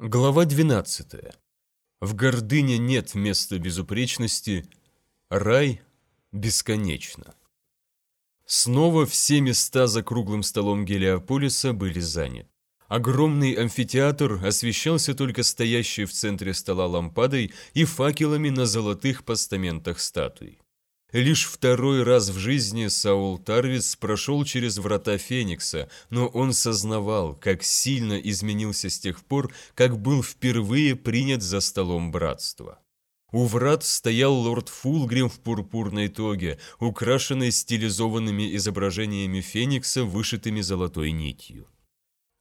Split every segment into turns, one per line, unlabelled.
Глава 12. В гордыне нет места безупречности, рай бесконечно. Снова все места за круглым столом Гелиополиса были заняты. Огромный амфитеатр освещался только стоящей в центре стола лампадой и факелами на золотых постаментах статуй. Лишь второй раз в жизни Саул Тарвиц прошел через врата Феникса, но он сознавал, как сильно изменился с тех пор, как был впервые принят за столом братства. У врат стоял лорд Фулгрим в пурпурной тоге, украшенной стилизованными изображениями Феникса, вышитыми золотой нитью.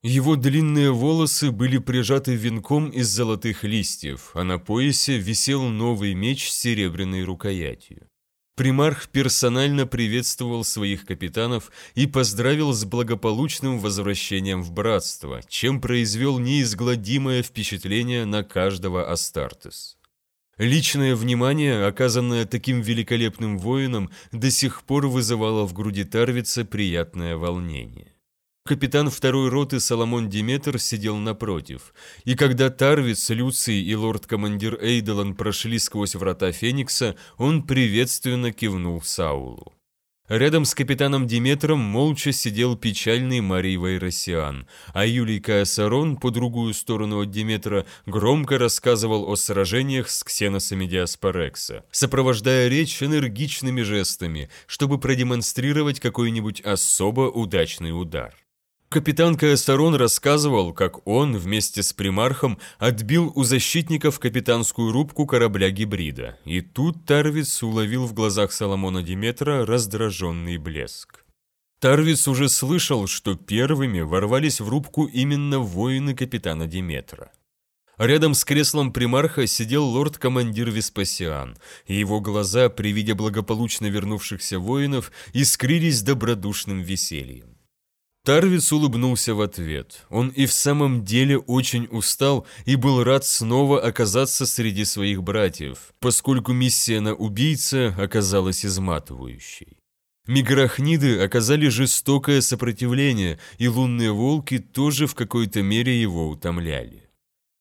Его длинные волосы были прижаты венком из золотых листьев, а на поясе висел новый меч с серебряной рукоятью. Примарх персонально приветствовал своих капитанов и поздравил с благополучным возвращением в братство, чем произвел неизгладимое впечатление на каждого Астартес. Личное внимание, оказанное таким великолепным воином, до сих пор вызывало в груди Тарвица приятное волнение. Капитан второй роты Соломон Диметр сидел напротив, и когда Тарвиц, Люций и лорд-командир Эйдолан прошли сквозь врата Феникса, он приветственно кивнул Саулу. Рядом с капитаном Диметром молча сидел печальный Марий Вайросиан, а Юлий Каосарон, по другую сторону от Диметра, громко рассказывал о сражениях с ксеносами Диаспорекса, сопровождая речь энергичными жестами, чтобы продемонстрировать какой-нибудь особо удачный удар. Капитан Каэсарон рассказывал, как он вместе с примархом отбил у защитников капитанскую рубку корабля-гибрида, и тут Тарвиц уловил в глазах Соломона Диметра раздраженный блеск. Тарвиц уже слышал, что первыми ворвались в рубку именно воины капитана Диметра. Рядом с креслом примарха сидел лорд-командир Веспасиан, и его глаза при виде благополучно вернувшихся воинов искрились добродушным весельем. Тарвиц улыбнулся в ответ. Он и в самом деле очень устал и был рад снова оказаться среди своих братьев, поскольку миссия на убийца оказалась изматывающей. Миграхниды оказали жестокое сопротивление, и лунные волки тоже в какой-то мере его утомляли.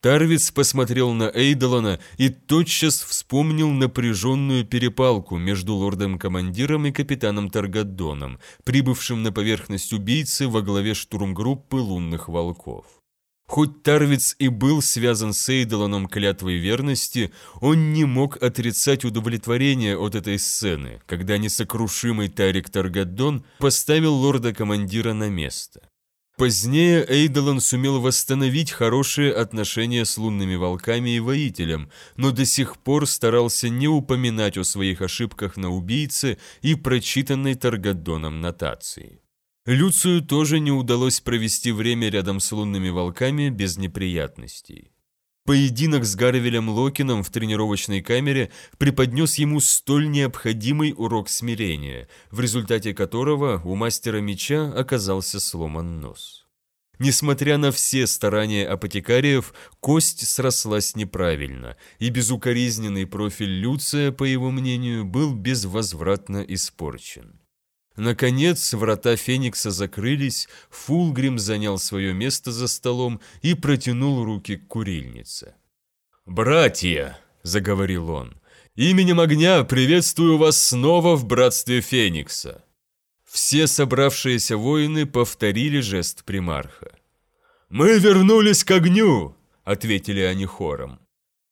Тарвиц посмотрел на Эйдолана и тотчас вспомнил напряженную перепалку между лордом-командиром и капитаном Таргадоном, прибывшим на поверхность убийцы во главе штурмгруппы лунных волков. Хоть Тарвиц и был связан с Эйдоланом клятвой верности, он не мог отрицать удовлетворение от этой сцены, когда несокрушимый Тарик Таргадон поставил лорда-командира на место. Позднее Эйдолан сумел восстановить хорошие отношения с лунными волками и воителем, но до сих пор старался не упоминать о своих ошибках на убийце и прочитанной Таргадоном нотации. Люцию тоже не удалось провести время рядом с лунными волками без неприятностей. Поединок с Гарвелем Локином в тренировочной камере преподнес ему столь необходимый урок смирения, в результате которого у мастера меча оказался сломан нос. Несмотря на все старания апотекариев, кость срослась неправильно, и безукоризненный профиль Люция, по его мнению, был безвозвратно испорчен. Наконец, врата Феникса закрылись, Фулгрим занял свое место за столом и протянул руки к курильнице. «Братья!» – заговорил он. «Именем огня приветствую вас снова в братстве Феникса!» Все собравшиеся воины повторили жест примарха. «Мы вернулись к огню!» – ответили они хором.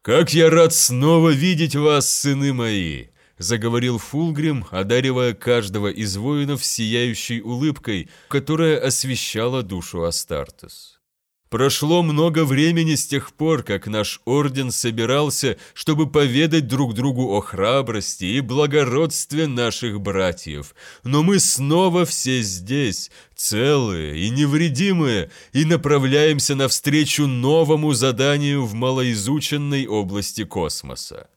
«Как я рад снова видеть вас, сыны мои!» Заговорил Фулгрим, одаривая каждого из воинов сияющей улыбкой, которая освещала душу Астартес. Прошло много времени с тех пор, как наш орден собирался, чтобы поведать друг другу о храбрости и благородстве наших братьев. Но мы снова все здесь, целые и невредимые, и направляемся навстречу новому заданию в малоизученной области космоса.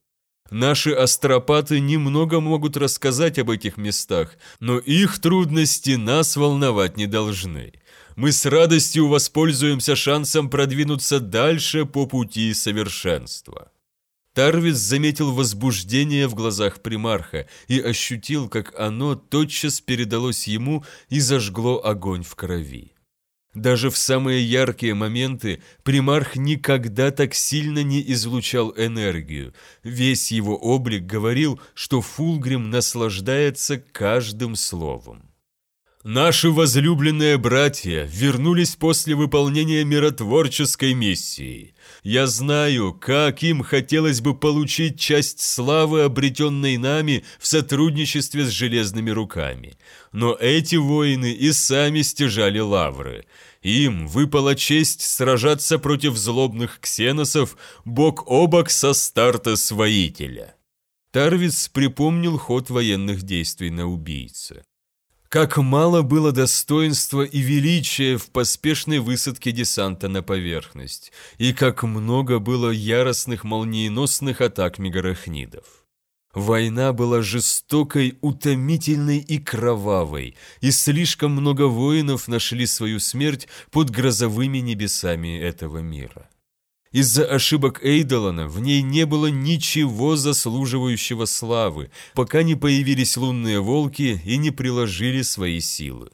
Наши астропаты немного могут рассказать об этих местах, но их трудности нас волновать не должны. Мы с радостью воспользуемся шансом продвинуться дальше по пути совершенства. Тарвис заметил возбуждение в глазах примарха и ощутил, как оно тотчас передалось ему и зажгло огонь в крови. Даже в самые яркие моменты примарх никогда так сильно не излучал энергию. Весь его облик говорил, что Фулгрим наслаждается каждым словом. Наши возлюбленные братья вернулись после выполнения миротворческой миссии. Я знаю, как им хотелось бы получить часть славы, обретенной нами в сотрудничестве с железными руками. Но эти воины и сами стяжали лавры. Им выпала честь сражаться против злобных ксеносов бок о бок со старта своителя. Тарвиц припомнил ход военных действий на убийце. Как мало было достоинства и величия в поспешной высадке десанта на поверхность, и как много было яростных молниеносных атак мегарахнидов. Война была жестокой, утомительной и кровавой, и слишком много воинов нашли свою смерть под грозовыми небесами этого мира. Из-за ошибок Эйдолана в ней не было ничего заслуживающего славы, пока не появились лунные волки и не приложили свои силы.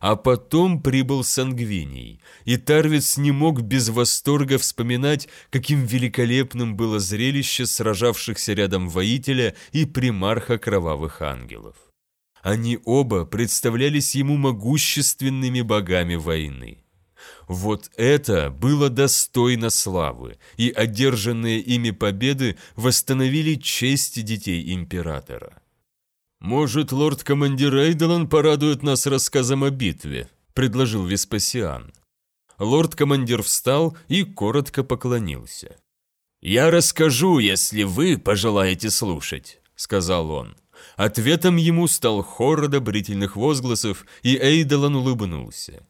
А потом прибыл Сангвиний, и Тарвиц не мог без восторга вспоминать, каким великолепным было зрелище сражавшихся рядом воителя и примарха кровавых ангелов. Они оба представлялись ему могущественными богами войны. Вот это было достойно славы, и одержанные ими победы восстановили честь детей императора. «Может, лорд-командир Эйдолан порадует нас рассказом о битве?» – предложил Веспасиан. Лорд-командир встал и коротко поклонился. «Я расскажу, если вы пожелаете слушать», – сказал он. Ответом ему стал хор одобрительных возгласов, и Эйдолан улыбнулся.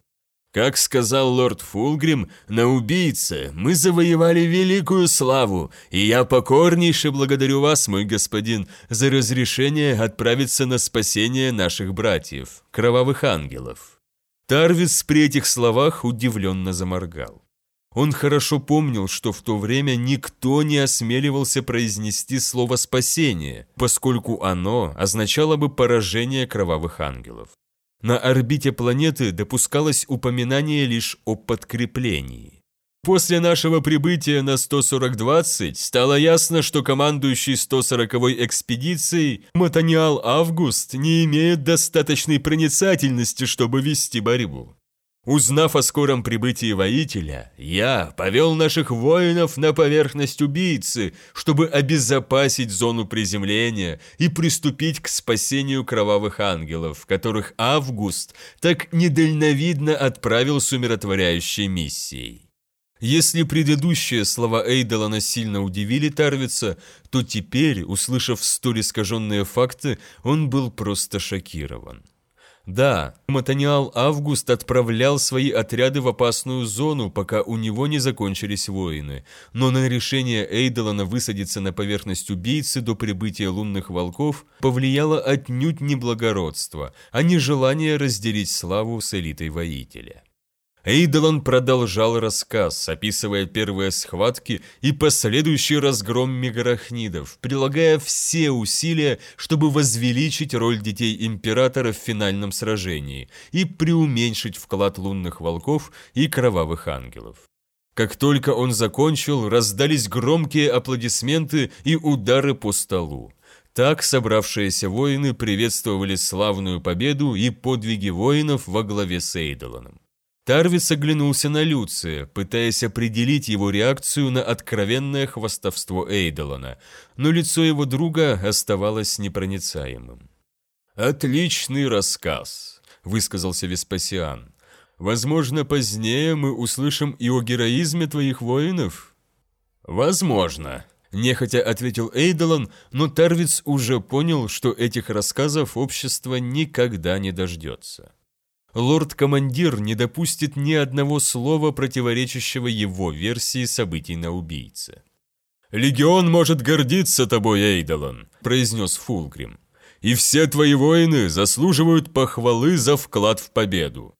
Как сказал лорд Фулгрим, на убийце мы завоевали великую славу, и я покорнейше благодарю вас, мой господин, за разрешение отправиться на спасение наших братьев, кровавых ангелов». Тарвис при этих словах удивленно заморгал. Он хорошо помнил, что в то время никто не осмеливался произнести слово «спасение», поскольку оно означало бы поражение кровавых ангелов. На орбите планеты допускалось упоминание лишь о подкреплении. После нашего прибытия на 140-20 стало ясно, что командующий 140-й экспедицией Матаниал Август не имеет достаточной проницательности, чтобы вести борьбу. Узнав о скором прибытии воителя, я повел наших воинов на поверхность убийцы, чтобы обезопасить зону приземления и приступить к спасению кровавых ангелов, которых Август так недальновидно отправил с умиротворяющей миссией. Если предыдущие слова Эйдолана сильно удивили Тарвица, то теперь, услышав столь искаженные факты, он был просто шокирован. Да, Матаниал Август отправлял свои отряды в опасную зону, пока у него не закончились воины, но на решение Эйдолана высадиться на поверхность убийцы до прибытия лунных волков повлияло отнюдь не благородство, а не желание разделить славу с элитой воителя. Эйдолон продолжал рассказ, описывая первые схватки и последующий разгром мегарахнидов, прилагая все усилия, чтобы возвеличить роль детей Императора в финальном сражении и преуменьшить вклад лунных волков и кровавых ангелов. Как только он закончил, раздались громкие аплодисменты и удары по столу. Так собравшиеся воины приветствовали славную победу и подвиги воинов во главе с Эйдолоном. Тарвис оглянулся на Люция, пытаясь определить его реакцию на откровенное хвастовство Эйдолона, но лицо его друга оставалось непроницаемым. «Отличный рассказ», — высказался Веспасиан. «Возможно, позднее мы услышим и о героизме твоих воинов?» «Возможно», — нехотя ответил Эйдолон, но Тарвиц уже понял, что этих рассказов общество никогда не дождется лорд-командир не допустит ни одного слова, противоречащего его версии событий на убийце. «Легион может гордиться тобой, Эйдолон», – произнес Фулгрим. «И все твои воины заслуживают похвалы за вклад в победу.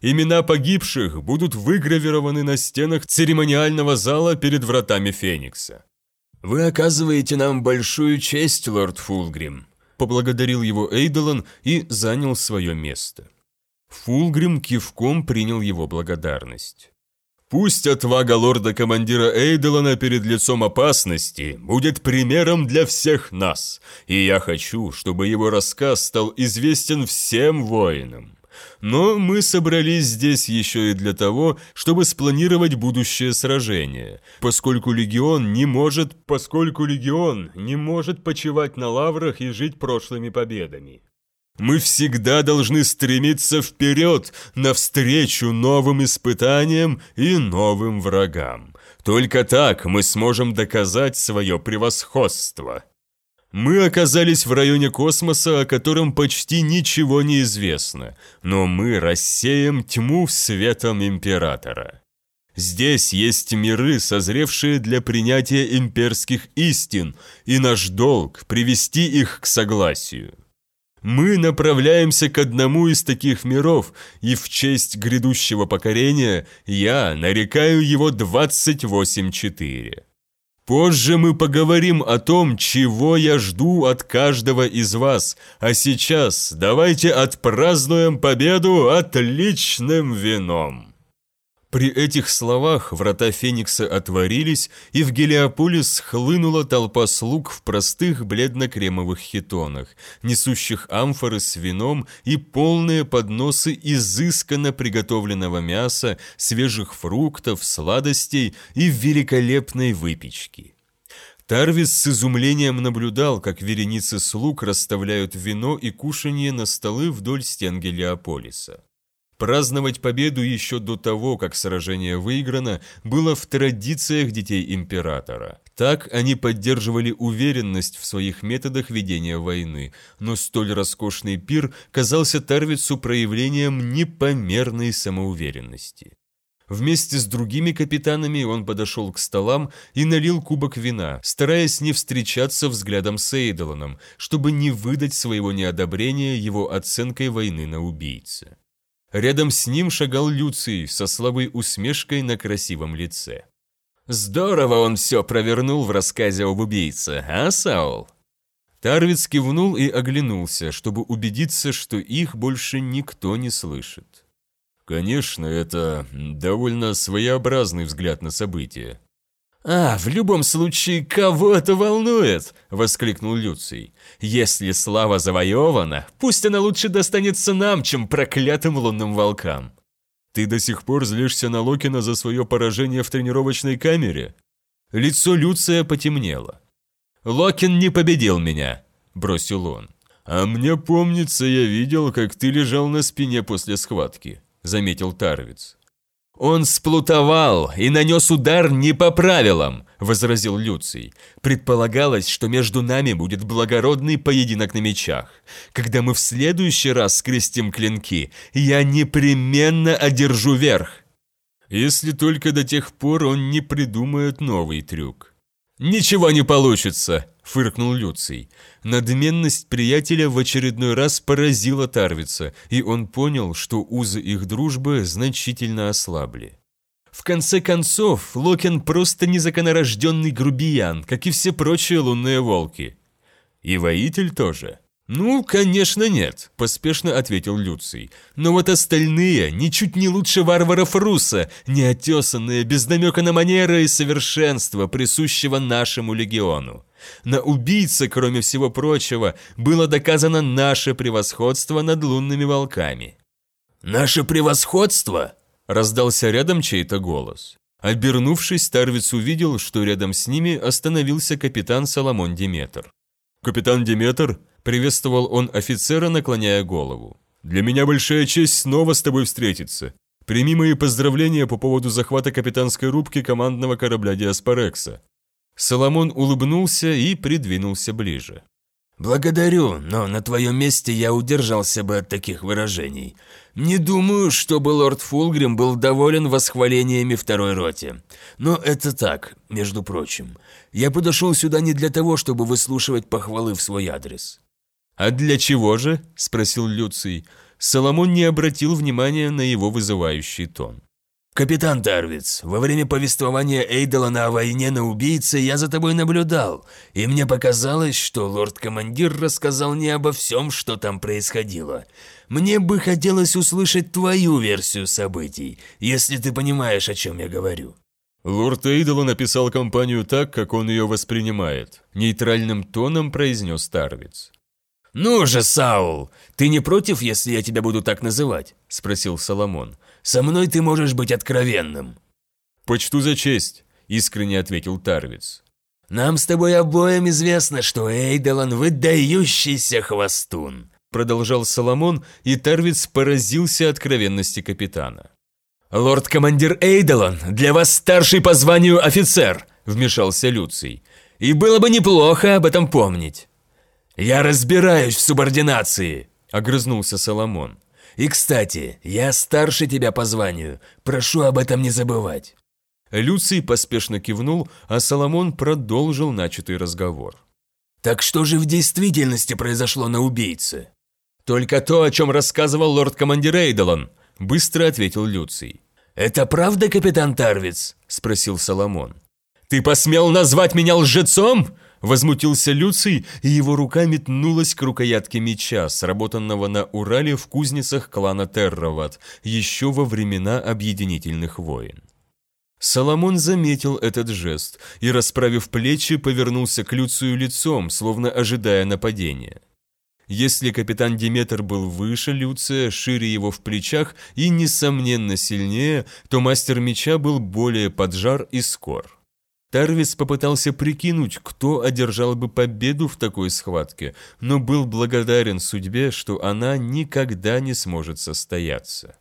Имена погибших будут выгравированы на стенах церемониального зала перед вратами Феникса». «Вы оказываете нам большую честь, лорд Фулгрим», – поблагодарил его Эйдолон и занял свое место. Фулгрим кивком принял его благодарность. Пусть отвага лорда-командира Эйделана перед лицом опасности будет примером для всех нас, и я хочу, чтобы его рассказ стал известен всем воинам. Но мы собрались здесь еще и для того, чтобы спланировать будущее сражение, поскольку легион не может, поскольку легион не может почивать на лаврах и жить прошлыми победами. Мы всегда должны стремиться вперед, навстречу новым испытаниям и новым врагам. Только так мы сможем доказать свое превосходство. Мы оказались в районе космоса, о котором почти ничего не известно, но мы рассеем тьму светом Императора. Здесь есть миры, созревшие для принятия имперских истин, и наш долг – привести их к согласию. Мы направляемся к одному из таких миров, и в честь грядущего покорения я нарекаю его 28.4. Позже мы поговорим о том, чего я жду от каждого из вас, а сейчас давайте отпразднуем победу отличным вином. При этих словах врата Феникса отворились, и в Гелиополис хлынула толпа слуг в простых бледно-кремовых хитонах, несущих амфоры с вином и полные подносы изысканно приготовленного мяса, свежих фруктов, сладостей и великолепной выпечки. Тарвис с изумлением наблюдал, как вереницы слуг расставляют вино и кушанье на столы вдоль стен Гелиополиса. Праздновать победу еще до того, как сражение выиграно, было в традициях детей императора. Так они поддерживали уверенность в своих методах ведения войны, но столь роскошный пир казался Тарвицу проявлением непомерной самоуверенности. Вместе с другими капитанами он подошел к столам и налил кубок вина, стараясь не встречаться взглядом с Эйдолоном, чтобы не выдать своего неодобрения его оценкой войны на убийце. Рядом с ним шагал Люций со слабой усмешкой на красивом лице. «Здорово он все провернул в рассказе об убийце, а, Саул?» Тарвиц кивнул и оглянулся, чтобы убедиться, что их больше никто не слышит. «Конечно, это довольно своеобразный взгляд на события»,
«А, в любом случае, кого это волнует?» – воскликнул Люций. «Если слава завоевана, пусть она лучше достанется нам, чем проклятым лунным волкам».
«Ты до сих пор злишься на Локина за свое поражение в тренировочной камере?» Лицо Люция потемнело.
«Локин не победил меня», – бросил он.
«А мне помнится, я видел, как ты лежал на спине после схватки», – заметил Тарвиц.
«Он сплутовал и нанес удар не по правилам», – возразил Люций. «Предполагалось, что между нами будет благородный поединок на мечах. Когда мы в следующий раз скрестим клинки, я непременно одержу верх».
«Если только до тех пор он не придумает новый трюк».
«Ничего не получится», – фыркнул Люций.
Надменность приятеля в очередной раз поразила Тарвица, и он понял, что узы их дружбы значительно ослабли.
В конце концов, Локин просто незаконорожденный грубиян, как и все прочие лунные волки.
И воитель тоже.
«Ну, конечно, нет», – поспешно ответил Люций. «Но вот остальные ничуть не лучше варваров Руса, неотесанные, без намека на манеры и совершенство, присущего нашему легиону. На убийце, кроме всего прочего, было доказано наше превосходство над лунными волками».
«Наше превосходство?» – раздался рядом чей-то голос.
Обернувшись, Тарвиц увидел, что рядом с ними остановился капитан Соломон Диметр.
«Капитан Диметр?»
Приветствовал он офицера, наклоняя голову.
«Для меня большая честь снова с тобой встретиться. Прими мои поздравления по поводу захвата капитанской рубки командного корабля Диаспорекса».
Соломон улыбнулся и придвинулся ближе.
«Благодарю, но на твоем месте я удержался бы от таких выражений. Не думаю, чтобы лорд Фулгрим был доволен восхвалениями второй роте. Но это так, между прочим. Я подошел сюда не для того, чтобы выслушивать похвалы в свой адрес.
«А для чего же?» – спросил Люций. Соломон не обратил внимания на его вызывающий тон.
«Капитан Тарвиц, во время повествования Эйдолана о войне на убийце я за тобой наблюдал, и мне показалось, что лорд-командир рассказал не обо всем, что там происходило. Мне бы хотелось услышать твою версию событий, если ты понимаешь, о чем я говорю».
Лорд Эйдола написал компанию так, как он ее воспринимает. Нейтральным тоном произнес Тарвиц.
«Ну же, Саул, ты не против, если я тебя буду так называть?» – спросил Соломон. Со мной ты можешь быть откровенным».
«Почту за честь», – искренне ответил Тарвиц.
«Нам с тобой обоим известно, что Эйдолан – выдающийся хвостун», – продолжал Соломон, и Тарвиц поразился откровенности капитана. «Лорд-командир Эйдолан, для вас старший по званию офицер», – вмешался Люций. «И было бы неплохо об этом помнить». «Я разбираюсь в субординации», – огрызнулся Соломон. И, кстати, я старше тебя по званию. Прошу об этом не забывать».
Люций поспешно кивнул, а Соломон продолжил начатый разговор.
«Так что же в действительности произошло на убийце?»
«Только то, о чем рассказывал лорд-командир Эйдолон», – быстро ответил Люций.
«Это правда, капитан Тарвиц?» – спросил Соломон.
«Ты посмел назвать меня лжецом?» Возмутился Люций, и его рука метнулась к рукоятке меча, сработанного на Урале в кузницах клана Терроват, еще во времена объединительных войн. Соломон заметил этот жест и, расправив плечи, повернулся к Люцию лицом, словно ожидая нападения. Если капитан Диметр был выше Люция, шире его в плечах и, несомненно, сильнее, то мастер меча был более поджар и скор. Тарвис попытался прикинуть, кто одержал бы победу в такой схватке, но был благодарен судьбе, что она никогда не сможет состояться.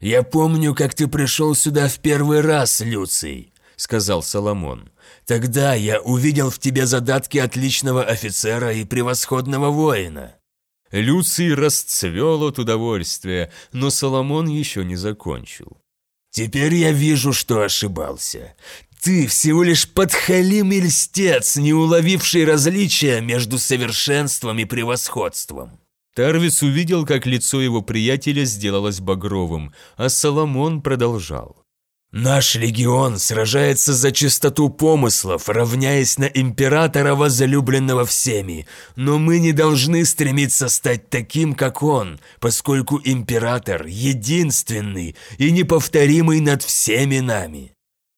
«Я помню, как ты пришел сюда в первый раз, Люций», — сказал Соломон. «Тогда я увидел в тебе задатки отличного офицера и превосходного воина».
Люций расцвел от удовольствия, но Соломон еще не закончил.
«Теперь я вижу, что ошибался. Ты всего лишь подхалим и льстец, не уловивший различия между совершенством и превосходством.
Тарвис увидел, как лицо его приятеля сделалось багровым, а Соломон продолжал.
«Наш легион сражается за чистоту помыслов, равняясь на императора, возлюбленного всеми, но мы не должны стремиться стать таким, как он, поскольку император единственный и неповторимый над всеми нами.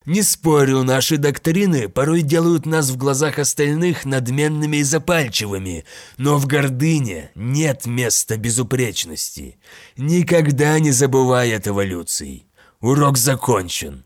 Не спорю, наши доктрины порой делают нас в глазах остальных надменными и запальчивыми, но в гордыне нет места безупречности. Никогда не забывай этого, Люций. Урок закончен.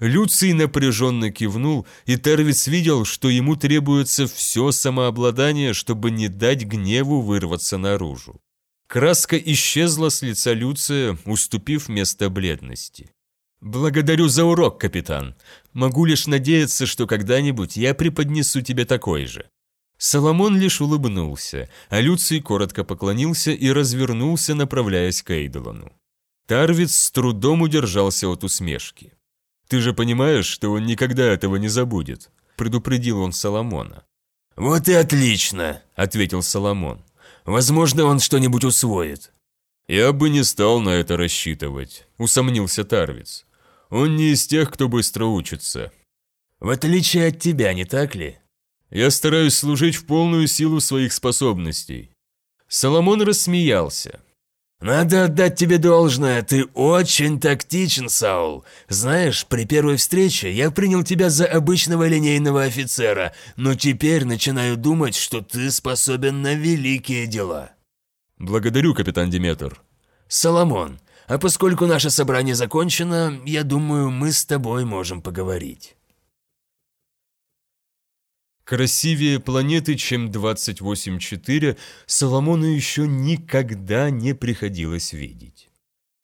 Люций напряженно кивнул, и Тервис видел, что ему требуется все самообладание, чтобы не дать гневу вырваться наружу. Краска исчезла с лица Люция, уступив место бледности. «Благодарю за урок, капитан. Могу лишь надеяться, что когда-нибудь я преподнесу тебе такой же». Соломон лишь улыбнулся, а Люций коротко поклонился и развернулся, направляясь к Эйдолону. Тарвиц с трудом удержался от усмешки. «Ты же понимаешь, что он никогда этого не забудет», – предупредил он Соломона.
«Вот и отлично», – ответил Соломон. «Возможно, он что-нибудь усвоит».
«Я бы не стал на это рассчитывать», – усомнился Тарвиц. Он не из тех, кто быстро учится.
В отличие от тебя, не так ли?
Я стараюсь служить в полную силу своих способностей. Соломон рассмеялся.
«Надо отдать тебе должное, ты очень тактичен, Саул. Знаешь, при первой встрече я принял тебя за обычного линейного офицера, но теперь начинаю думать, что ты способен на великие дела».
«Благодарю, капитан Диметр».
«Соломон, а поскольку наше собрание закончено, я думаю, мы с тобой можем поговорить.
Красивее планеты, чем 28.4, Соломону еще никогда не приходилось видеть.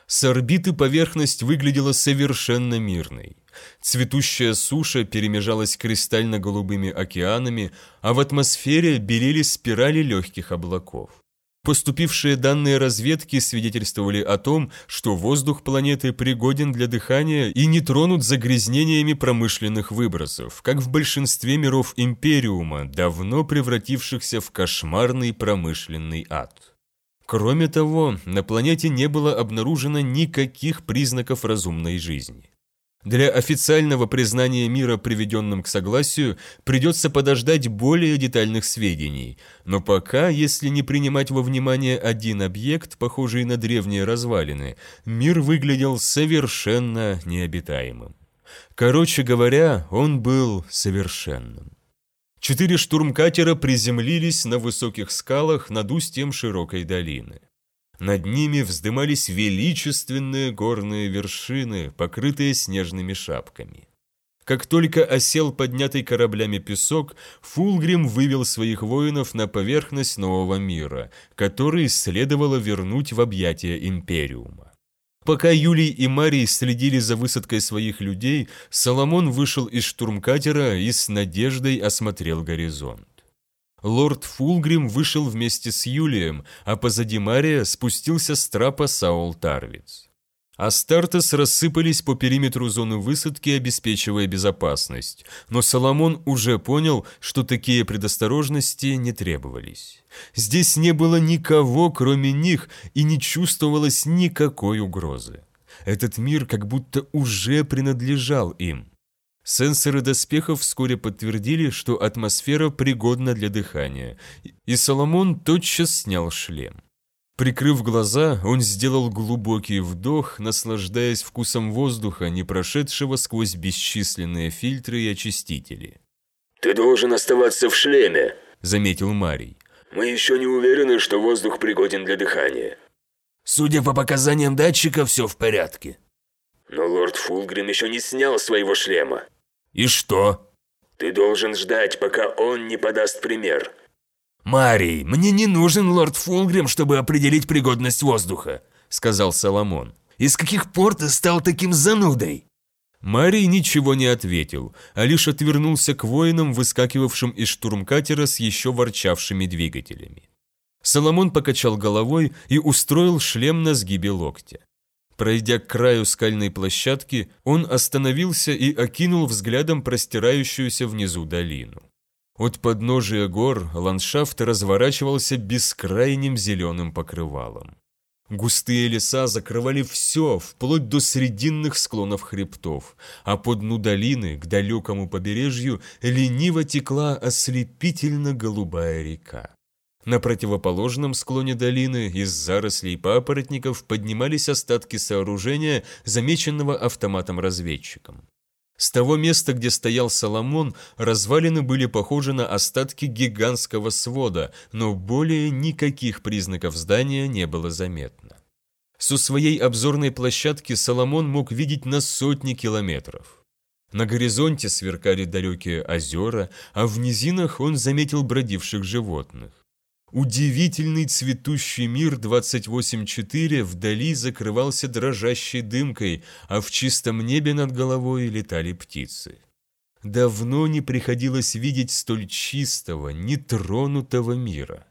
С орбиты поверхность выглядела совершенно мирной. Цветущая суша перемежалась кристально-голубыми океанами, а в атмосфере белели спирали легких облаков. Поступившие данные разведки свидетельствовали о том, что воздух планеты пригоден для дыхания и не тронут загрязнениями промышленных выбросов, как в большинстве миров Империума, давно превратившихся в кошмарный промышленный ад. Кроме того, на планете не было обнаружено никаких признаков разумной жизни. Для официального признания мира, приведенным к согласию, придется подождать более детальных сведений, но пока, если не принимать во внимание один объект, похожий на древние развалины, мир выглядел совершенно необитаемым. Короче говоря, он был совершенным. Четыре штурмкатера приземлились на высоких скалах над устьем широкой долины. Над ними вздымались величественные горные вершины, покрытые снежными шапками. Как только осел поднятый кораблями песок, Фулгрим вывел своих воинов на поверхность нового мира, который следовало вернуть в объятия Империума. Пока Юлий и Марий следили за высадкой своих людей, Соломон вышел из штурмкатера и с надеждой осмотрел горизонт. Лорд Фулгрим вышел вместе с Юлием, а позади Мария спустился с трапа Саул Тарвиц. Астартес рассыпались по периметру зоны высадки, обеспечивая безопасность, но Соломон уже понял, что такие предосторожности не требовались. Здесь не было никого, кроме них, и не чувствовалось никакой угрозы. Этот мир как будто уже принадлежал им. Сенсоры доспехов вскоре подтвердили, что атмосфера пригодна для дыхания, и Соломон тотчас снял шлем. Прикрыв глаза, он сделал глубокий вдох, наслаждаясь вкусом воздуха, не прошедшего сквозь бесчисленные фильтры и очистители.
«Ты должен оставаться в шлеме», —
заметил Марий.
«Мы еще не уверены, что воздух пригоден для дыхания».
«Судя по показаниям датчика, все в порядке».
«Но лорд Фулгрим еще не снял своего шлема».
«И что?»
«Ты должен ждать, пока он не подаст пример».
«Марий, мне не нужен лорд Фулгрим, чтобы определить пригодность воздуха», — сказал Соломон. «Из каких пор ты стал таким занудой?»
Марий ничего не ответил, а лишь отвернулся к воинам, выскакивавшим из штурмкатера с еще ворчавшими двигателями. Соломон покачал головой и устроил шлем на сгибе локтя. Пройдя к краю скальной площадки, он остановился и окинул взглядом простирающуюся внизу долину. От подножия гор ландшафт разворачивался бескрайним зеленым покрывалом. Густые леса закрывали все, вплоть до срединных склонов хребтов, а по дну долины, к далекому побережью, лениво текла ослепительно-голубая река. На противоположном склоне долины из зарослей папоротников поднимались остатки сооружения, замеченного автоматом-разведчиком. С того места, где стоял Соломон, развалины были похожи на остатки гигантского свода, но более никаких признаков здания не было заметно. Со своей обзорной площадки Соломон мог видеть на сотни километров. На горизонте сверкали далекие озера, а в низинах он заметил бродивших животных. Удивительный цветущий мир 28.4 вдали закрывался дрожащей дымкой, а в чистом небе над головой летали птицы. Давно не приходилось видеть столь чистого, нетронутого мира.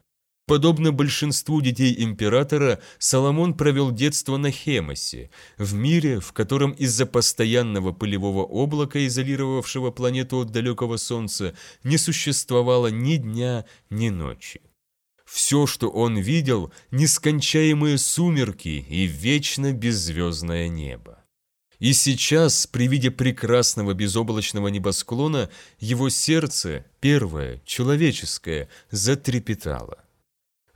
Подобно большинству детей императора, Соломон провел детство на Хемосе, в мире, в котором из-за постоянного пылевого облака, изолировавшего планету от далекого Солнца, не существовало ни дня, ни ночи. Все, что он видел, нескончаемые сумерки и вечно беззвездное небо. И сейчас, при виде прекрасного безоблачного небосклона, его сердце, первое, человеческое, затрепетало.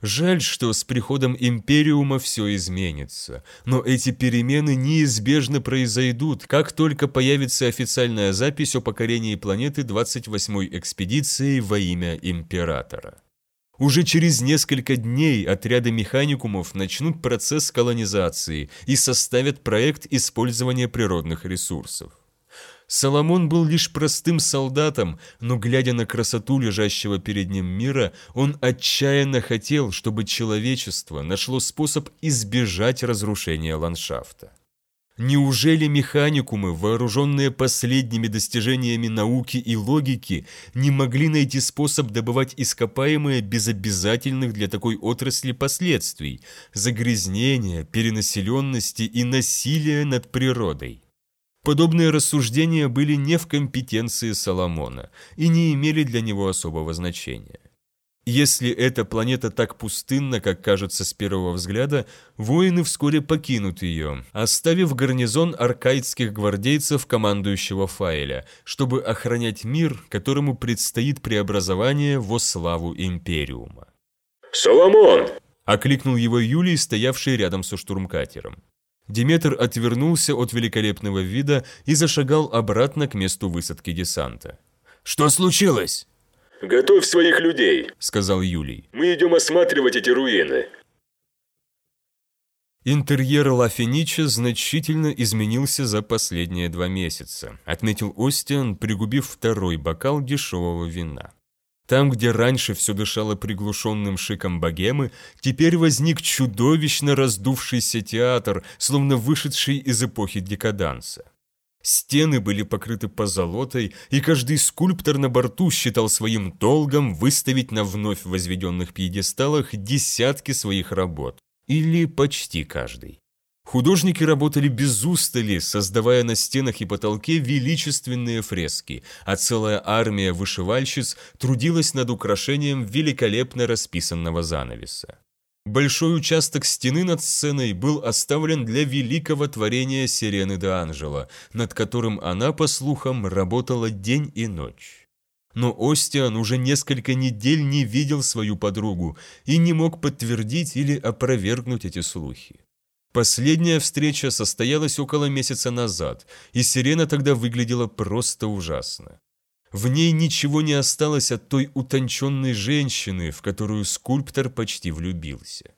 Жаль, что с приходом Империума все изменится, но эти перемены неизбежно произойдут, как только появится официальная запись о покорении планеты 28-й экспедиции во имя Императора. Уже через несколько дней отряды механикумов начнут процесс колонизации и составят проект использования природных ресурсов. Соломон был лишь простым солдатом, но, глядя на красоту лежащего перед ним мира, он отчаянно хотел, чтобы человечество нашло способ избежать разрушения ландшафта. Неужели механикумы, вооруженные последними достижениями науки и логики, не могли найти способ добывать ископаемые без обязательных для такой отрасли последствий – загрязнения, перенаселенности и насилия над природой? Подобные рассуждения были не в компетенции Соломона и не имели для него особого значения. Если эта планета так пустынна, как кажется с первого взгляда, воины вскоре покинут ее, оставив гарнизон аркайдских гвардейцев, командующего Фаэля, чтобы охранять мир, которому предстоит преобразование во славу Империума.
«Соломон!»
– окликнул его Юлий, стоявший рядом со штурмкатером. Диметр отвернулся от великолепного вида и зашагал обратно к месту высадки десанта.
«Что случилось?»
«Готовь своих людей», —
сказал Юлий.
«Мы идем осматривать эти руины».
Интерьер Ла Фенича значительно изменился за последние два месяца, отметил Остиан, пригубив второй бокал дешевого вина. Там, где раньше все дышало приглушенным шиком богемы, теперь возник чудовищно раздувшийся театр, словно вышедший из эпохи декаданса. Стены были покрыты позолотой, и каждый скульптор на борту считал своим долгом выставить на вновь возведенных пьедесталах десятки своих работ. Или почти каждый. Художники работали без устали, создавая на стенах и потолке величественные фрески, а целая армия вышивальщиц трудилась над украшением великолепно расписанного занавеса. Большой участок стены над сценой был оставлен для великого творения Сирены де Анжела, над которым она, по слухам, работала день и ночь. Но Остиан уже несколько недель не видел свою подругу и не мог подтвердить или опровергнуть эти слухи. Последняя встреча состоялась около месяца назад, и Сирена тогда выглядела просто ужасно. В ней ничего не осталось от той утонченной женщины, в которую скульптор почти влюбился.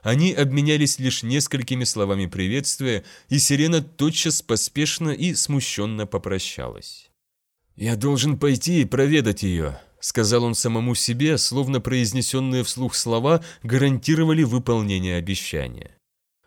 Они обменялись лишь несколькими словами приветствия, и Сирена тотчас поспешно и смущенно попрощалась. «Я должен пойти и проведать ее», — сказал он самому себе, словно произнесенные вслух слова гарантировали выполнение обещания.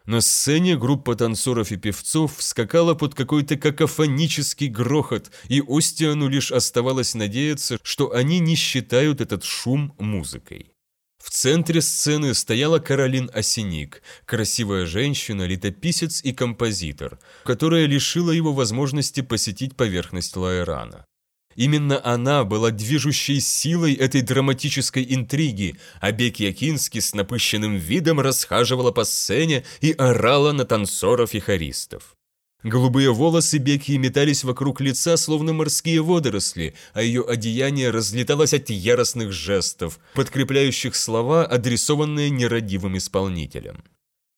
На сцене группа танцоров и певцов скакала под какой-то какофонический грохот, и Остиану лишь оставалось надеяться, что они не считают этот шум музыкой. В центре сцены стояла Каролин Осиник, красивая женщина, летописец и композитор, которая лишила его возможности посетить поверхность Лаэрана. Именно она была движущей силой этой драматической интриги, а Бек Якинский с напыщенным видом расхаживала по сцене и орала на танцоров и хористов. Голубые волосы Беки метались вокруг лица, словно морские водоросли, а ее одеяние разлеталось от яростных жестов, подкрепляющих слова, адресованные нерадивым исполнителям.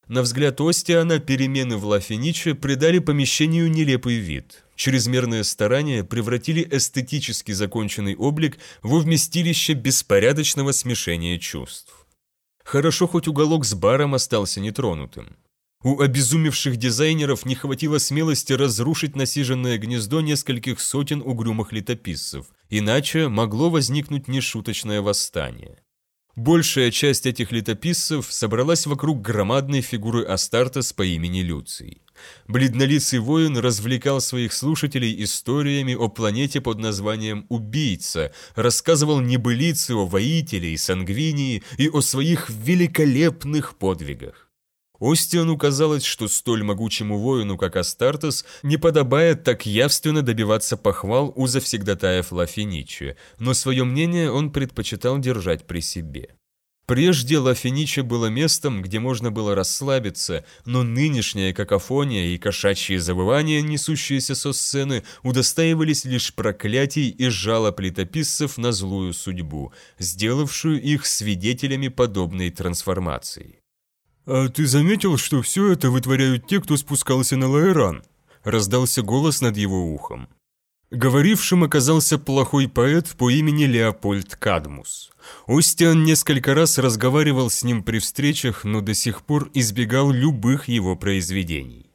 На взгляд Остиана перемены в Лафиниче придали помещению нелепый вид. Чрезмерные старания превратили эстетически законченный облик в вместилище беспорядочного смешения чувств. Хорошо, хоть уголок с баром остался нетронутым. У обезумевших дизайнеров не хватило смелости разрушить насиженное гнездо нескольких сотен угрюмых летописцев, иначе могло возникнуть нешуточное восстание. Большая часть этих летописцев собралась вокруг громадной фигуры Астартес по имени Люций. Бледнолицый воин развлекал своих слушателей историями о планете под названием Убийца, рассказывал небылицы о воителе и сангвинии и о своих великолепных подвигах. Остиану казалось, что столь могучему воину, как Астартес, не подобает так явственно добиваться похвал у завсегдатаев Лафиничи, но свое мнение он предпочитал держать при себе. Прежде Лафиниче было местом, где можно было расслабиться, но нынешняя какофония и кошачьи завывания, несущиеся со сцены, удостаивались лишь проклятий и жалоб летописцев на злую судьбу, сделавшую их свидетелями подобной трансформации.
«А ты заметил, что все это вытворяют те, кто спускался на Лаэран?» Раздался голос над его ухом. Говорившим оказался плохой поэт по имени Леопольд Кадмус. Остиан несколько раз разговаривал с ним при встречах, но до сих пор избегал любых его произведений.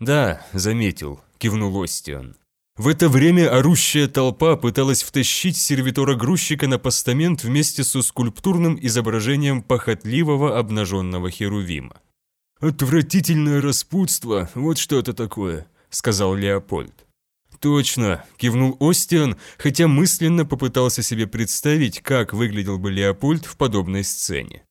«Да, заметил», — кивнул Остиан.
В это время орущая толпа пыталась втащить сервитора-грузчика на постамент вместе со скульптурным изображением похотливого обнаженного херувима. «Отвратительное распутство, вот что это такое», — сказал Леопольд.
«Точно», — кивнул Остиан, хотя мысленно попытался себе представить, как выглядел бы Леопольд в подобной сцене.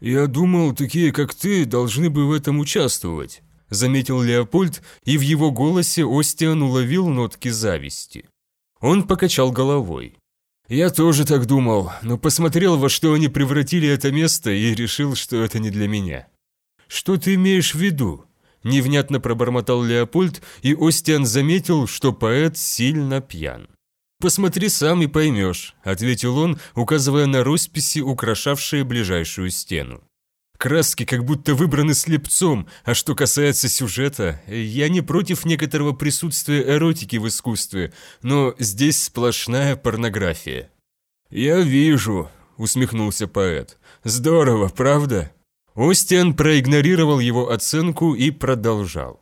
«Я думал, такие, как ты, должны бы в этом участвовать», – заметил Леопольд, и в его голосе Остиан уловил нотки зависти. Он покачал головой. «Я тоже так думал, но посмотрел, во что они превратили это место и решил, что это не для меня». «Что ты имеешь в виду?» Невнятно пробормотал Леопольд, и Остиан заметил, что поэт сильно пьян. «Посмотри сам и поймешь», — ответил он, указывая на росписи, украшавшие ближайшую стену. Краски как будто выбраны слепцом, а что касается сюжета, я не против некоторого присутствия эротики в искусстве, но здесь сплошная порнография. «Я вижу», — усмехнулся поэт. «Здорово, правда?» Остиан проигнорировал его оценку и продолжал.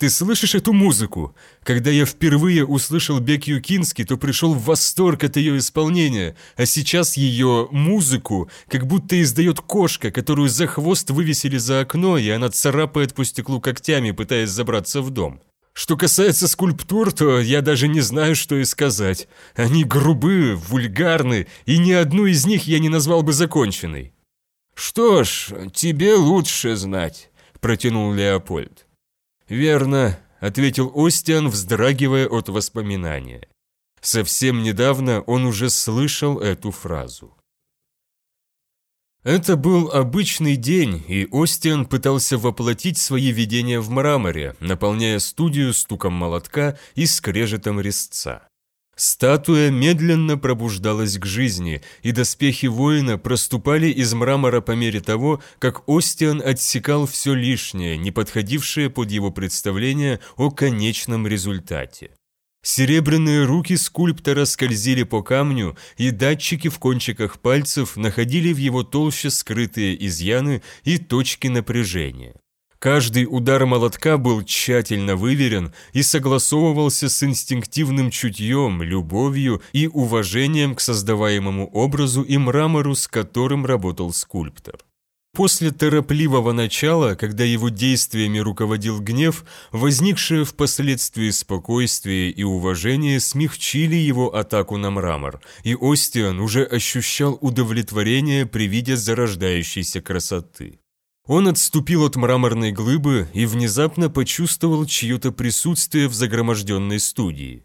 Ты слышишь эту музыку? Когда я впервые услышал Бекью Кински, то пришел в восторг от ее исполнения, а сейчас ее музыку как будто издает кошка, которую за хвост вывесили за окно, и она царапает по стеклу когтями, пытаясь забраться в дом. Что касается скульптур, то я даже не знаю, что и сказать. Они грубы, вульгарны, и ни одну из них я не назвал бы законченной. «Что ж, тебе лучше знать», – протянул Леопольд. «Верно», – ответил Остиан, вздрагивая от воспоминания. Совсем недавно он уже слышал эту фразу. Это был обычный день, и Остиан пытался воплотить свои видения в мраморе, наполняя студию стуком молотка и скрежетом резца. Статуя медленно пробуждалась к жизни, и доспехи воина проступали из мрамора по мере того, как Остиан отсекал все лишнее, не подходившее под его представление о конечном результате. Серебряные руки скульптора скользили по камню, и датчики в кончиках пальцев находили в его толще скрытые изъяны и точки напряжения. Каждый удар молотка был тщательно выверен и согласовывался с инстинктивным чутьем, любовью и уважением к создаваемому образу и мрамору, с которым работал скульптор. После торопливого начала, когда его действиями руководил гнев, возникшее впоследствии спокойствие и уважение смягчили его атаку на мрамор, и Остиан уже ощущал удовлетворение при виде зарождающейся красоты. Он отступил от мраморной глыбы и внезапно почувствовал чье-то присутствие в загроможденной студии.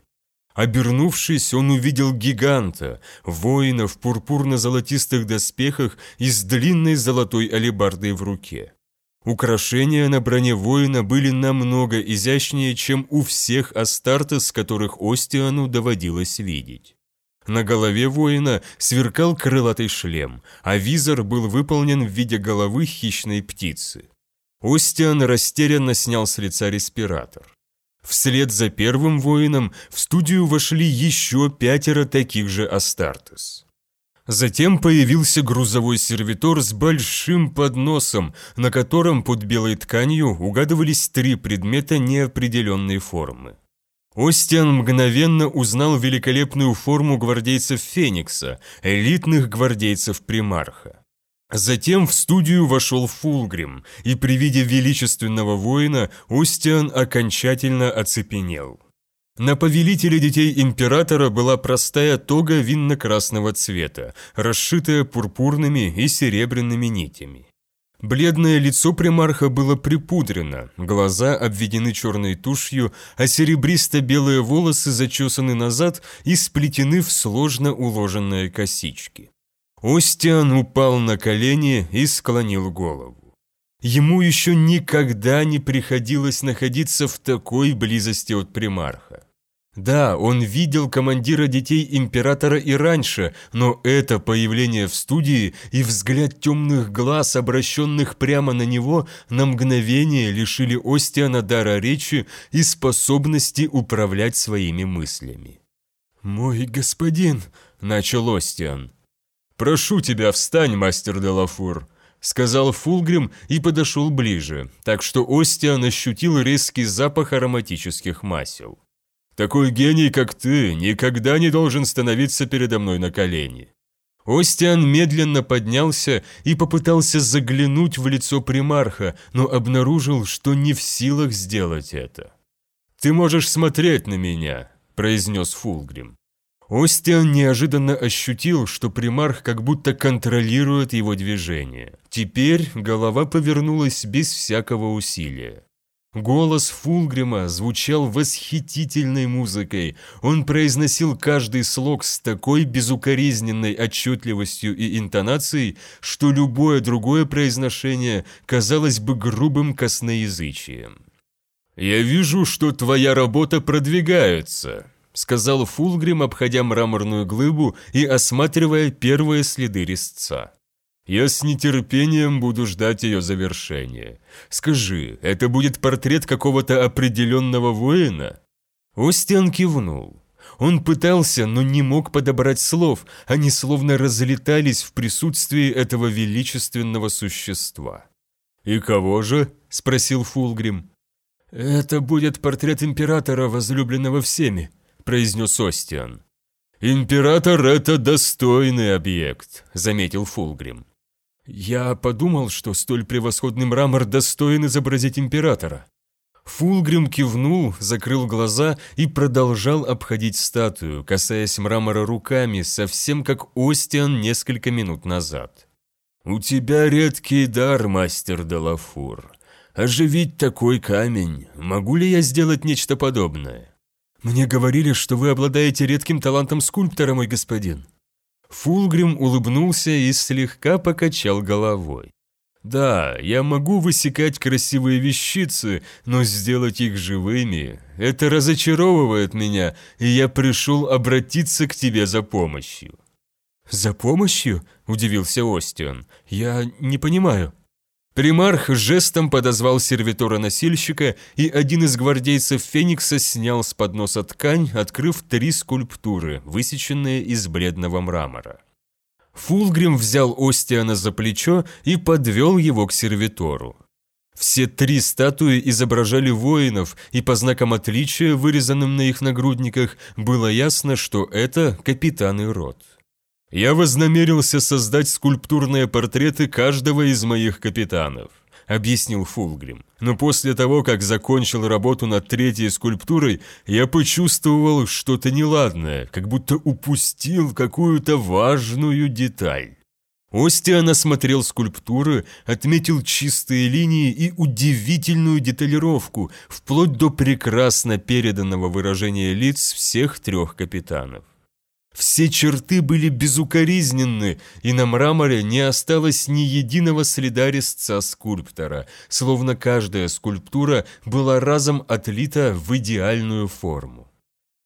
Обернувшись, он увидел гиганта, воина в пурпурно-золотистых доспехах и с длинной золотой алебардой в руке. Украшения на броне воина были намного изящнее, чем у всех Астартес, которых Остиану доводилось видеть. На голове воина сверкал крылатый шлем, а визор был выполнен в виде головы хищной птицы. Остиан растерянно снял с лица респиратор. Вслед за первым воином в студию вошли еще пятеро таких же Астартес. Затем появился грузовой сервитор с большим подносом, на котором под белой тканью угадывались три предмета неопределенной формы. Остиан мгновенно узнал великолепную форму гвардейцев Феникса, элитных гвардейцев Примарха. Затем в студию вошел Фулгрим, и при виде величественного воина Остиан окончательно оцепенел. На повелителе детей императора была простая тога винно-красного цвета, расшитая пурпурными и серебряными нитями. Бледное лицо примарха было припудрено, глаза обведены черной тушью, а серебристо-белые волосы зачесаны назад и сплетены в сложно уложенные косички. Остиан упал на колени и склонил голову. Ему еще никогда не приходилось находиться в такой близости от примарха. Да, он видел командира детей императора и раньше, но это появление в студии и взгляд темных глаз, обращенных прямо на него, на мгновение лишили Остиана дара речи и способности управлять своими мыслями. «Мой господин», — начал Остиан. «Прошу тебя, встань, мастер Делафур», — сказал Фулгрим и подошел ближе, так что Остиан ощутил резкий запах ароматических масел. Такой гений, как ты, никогда не должен становиться передо мной на колени». Остиан медленно поднялся и попытался заглянуть в лицо примарха, но обнаружил, что не в силах сделать это. «Ты можешь смотреть на меня», – произнес Фулгрим. Остиан неожиданно ощутил, что примарх как будто контролирует его движение. Теперь голова повернулась без всякого усилия.
Голос Фулгрима звучал восхитительной музыкой. Он произносил каждый слог с такой безукоризненной отчетливостью и интонацией, что любое другое произношение казалось бы грубым косноязычием. «Я вижу, что твоя работа продвигается», — сказал Фулгрим, обходя мраморную глыбу и осматривая первые следы резца. Я с нетерпением буду ждать ее завершения. Скажи, это будет портрет какого-то определенного воина?» Остиан кивнул. Он пытался, но не мог подобрать слов, они словно разлетались в присутствии этого величественного существа. «И кого же?» – спросил Фулгрим. «Это будет портрет императора, возлюбленного всеми», – произнес Остиан. «Император – это достойный объект», – заметил Фулгрим. Я подумал, что столь превосходный мрамор достоин изобразить императора. Фулгрим кивнул, закрыл глаза и продолжал обходить статую, касаясь мрамора руками, совсем как Остиан несколько минут назад. «У тебя редкий дар, мастер Далафур. Оживить такой камень. Могу ли я сделать нечто подобное?» «Мне говорили, что вы обладаете редким талантом скульптора, мой господин», Фулгрим улыбнулся и слегка покачал головой. «Да, я могу высекать красивые вещицы, но сделать их живыми – это разочаровывает меня, и я пришел обратиться к тебе за помощью». «За помощью?» – удивился Остиан. «Я не понимаю». Примарх жестом подозвал сервитора-носильщика, и один из гвардейцев Феникса снял с подноса ткань, открыв три скульптуры, высеченные из бледного мрамора. Фулгрим взял Остиана за плечо и подвел его к сервитору. Все три статуи изображали воинов, и по знакам отличия, вырезанным на их нагрудниках, было ясно, что это капитаны рот. Я вознамерился создать скульптурные портреты каждого из моих капитанов, объяснил Фулгрим. Но после того, как закончил работу над третьей скульптурой, я почувствовал что-то неладное, как будто упустил какую-то важную деталь. Остиан осмотрел скульптуры, отметил чистые линии и удивительную деталировку, вплоть до прекрасно переданного выражения лиц всех трех капитанов. Все черты были безукоризненны, и на мраморе не осталось ни единого следа резца скульптора, словно каждая скульптура была разом отлита в идеальную форму.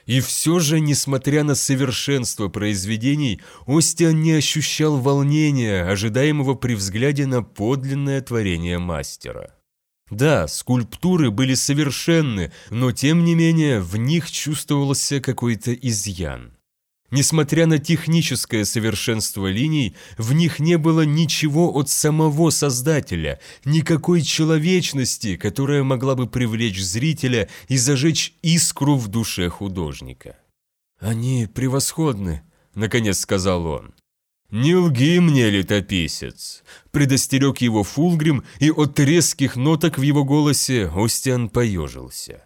И все же, несмотря на совершенство произведений, Остиан не ощущал волнения, ожидаемого при взгляде на подлинное творение мастера. Да, скульптуры были совершенны, но тем не менее в них чувствовался какой-то изъян. Несмотря на техническое совершенство линий, в них не было ничего от самого Создателя, никакой человечности, которая могла бы привлечь зрителя и зажечь искру в душе художника. «Они превосходны», — наконец сказал он. «Не лги мне, летописец!» Предостерег его Фулгрим, и от резких ноток в его голосе Остиан поежился.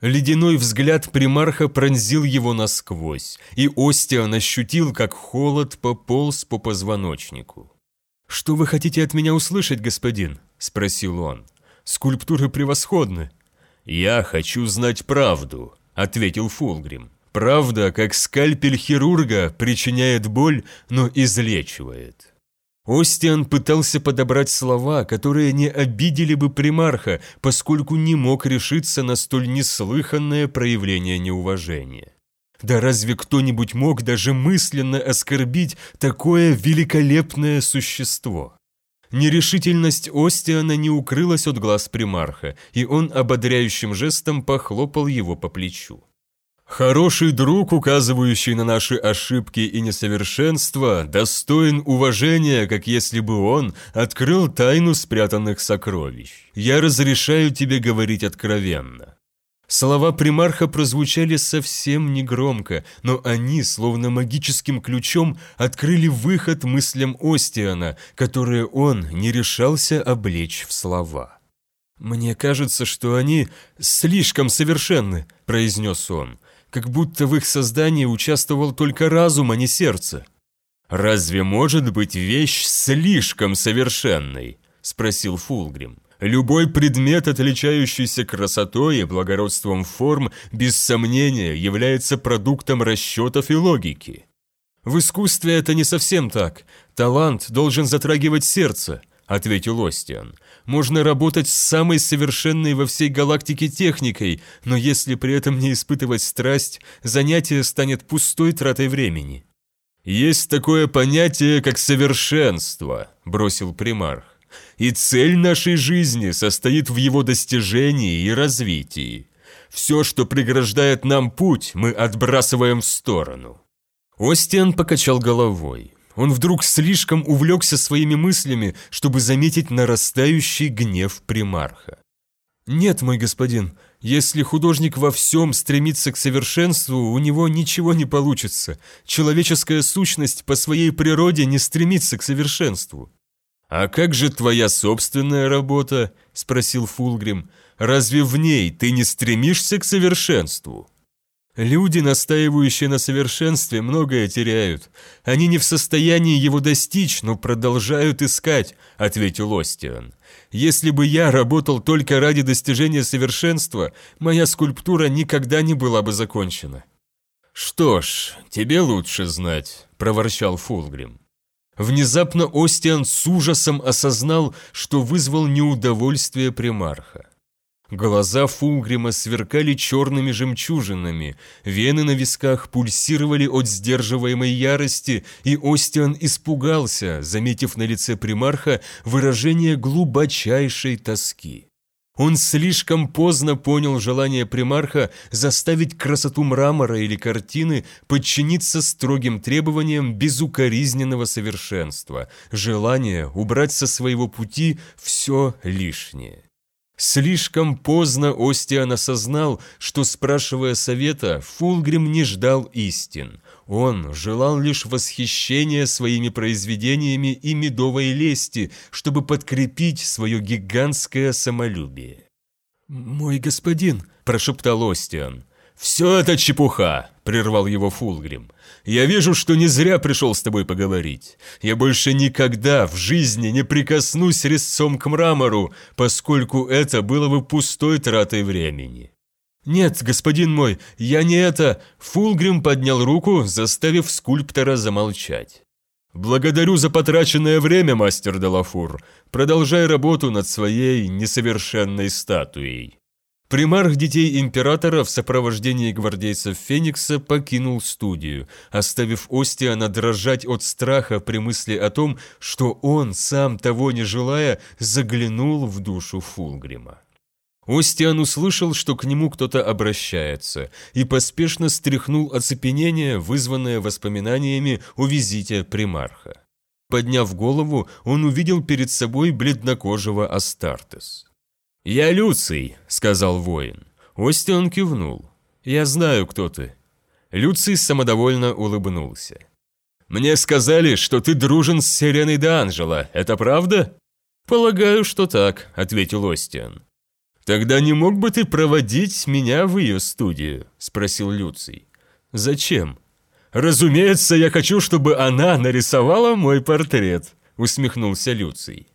Ледяной взгляд примарха пронзил его насквозь, и Остиан ощутил, как холод пополз по позвоночнику. «Что вы хотите от меня услышать, господин?» – спросил он. «Скульптуры превосходны». «Я хочу знать правду», – ответил Фулгрим. «Правда, как скальпель хирурга, причиняет боль, но излечивает». Остиан пытался подобрать слова, которые не обидели бы примарха, поскольку не мог решиться на столь неслыханное проявление неуважения. Да разве кто-нибудь мог даже мысленно оскорбить такое великолепное существо? Нерешительность Остиана не укрылась от глаз примарха, и он ободряющим жестом похлопал его по плечу. Хороший друг, указывающий на наши ошибки и несовершенства, достоин уважения, как если бы он открыл тайну спрятанных сокровищ. Я разрешаю тебе говорить откровенно». Слова примарха прозвучали совсем негромко, но они, словно магическим ключом, открыли выход мыслям Остиана, которые он не решался облечь в слова. «Мне кажется, что они слишком совершенны», – произнес он как будто в их создании участвовал только разум, а не сердце. «Разве может быть вещь слишком совершенной?» – спросил Фулгрим. Любой предмет, отличающийся красотой и благородством форм, без сомнения, является продуктом расчетов и логики. В искусстве это не совсем так. Талант должен затрагивать сердце, ответил Остиан. Можно работать с самой совершенной во всей галактике техникой, но если при этом не испытывать страсть, занятие станет пустой тратой времени. Есть такое понятие, как совершенство, бросил примарх. И цель нашей жизни состоит в его достижении и развитии. Все, что преграждает нам путь, мы отбрасываем в сторону». Остиан покачал головой. Он вдруг слишком увлекся своими мыслями, чтобы заметить нарастающий гнев примарха. «Нет, мой господин, если художник во всем стремится к совершенству, у него ничего не получится. Человеческая сущность по своей природе не стремится к совершенству». «А как же твоя собственная работа?» – спросил Фулгрим. «Разве в ней ты не стремишься к совершенству?» Люди, настаивающие на совершенстве, многое теряют. Они не в состоянии его достичь, но продолжают искать, ответил Остиан. Если бы я работал только ради достижения совершенства, моя скульптура никогда не была бы закончена. Что ж, тебе лучше знать, проворчал Фулгрим. Внезапно Остиан с ужасом осознал, что вызвал неудовольствие примарха. Глаза Фулгрима сверкали черными жемчужинами, вены на висках пульсировали от сдерживаемой ярости, и Остиан испугался, заметив на лице примарха выражение глубочайшей тоски. Он слишком поздно понял желание примарха заставить красоту мрамора или картины подчиниться строгим требованиям безукоризненного совершенства, желание убрать со своего пути все лишнее. Слишком поздно Остиан осознал, что, спрашивая совета, Фулгрим не ждал истин. Он желал лишь восхищения своими произведениями и медовой лести, чтобы подкрепить свое гигантское самолюбие. «Мой господин», – прошептал Остиан. «Все это чепуха», – прервал его Фулгрим. «Я вижу, что не зря пришел с тобой поговорить. Я больше никогда в жизни не прикоснусь резцом к мрамору, поскольку это было бы пустой тратой времени». «Нет, господин мой, я не это...» Фулгрим поднял руку, заставив скульптора замолчать. «Благодарю за потраченное время, мастер Делафур. Продолжай работу над своей несовершенной статуей». Примарх детей императора в сопровождении гвардейцев Феникса покинул студию, оставив Остиана дрожать от страха при мысли о том, что он, сам того не желая, заглянул в душу Фулгрима. Остиан услышал, что к нему кто-то обращается, и поспешно стряхнул оцепенение, вызванное воспоминаниями о визите примарха. Подняв голову, он увидел перед собой бледнокожего Астартес. «Я Люций», — сказал воин. Остиан кивнул. «Я знаю, кто ты». Люций самодовольно улыбнулся. «Мне сказали, что ты дружен с Сиреной де Анжело, это правда?» «Полагаю, что так», — ответил Остиан. «Тогда не мог бы ты проводить меня в ее студию?» – спросил Люций. «Зачем?» «Разумеется, я хочу, чтобы она нарисовала мой портрет», – усмехнулся Люций.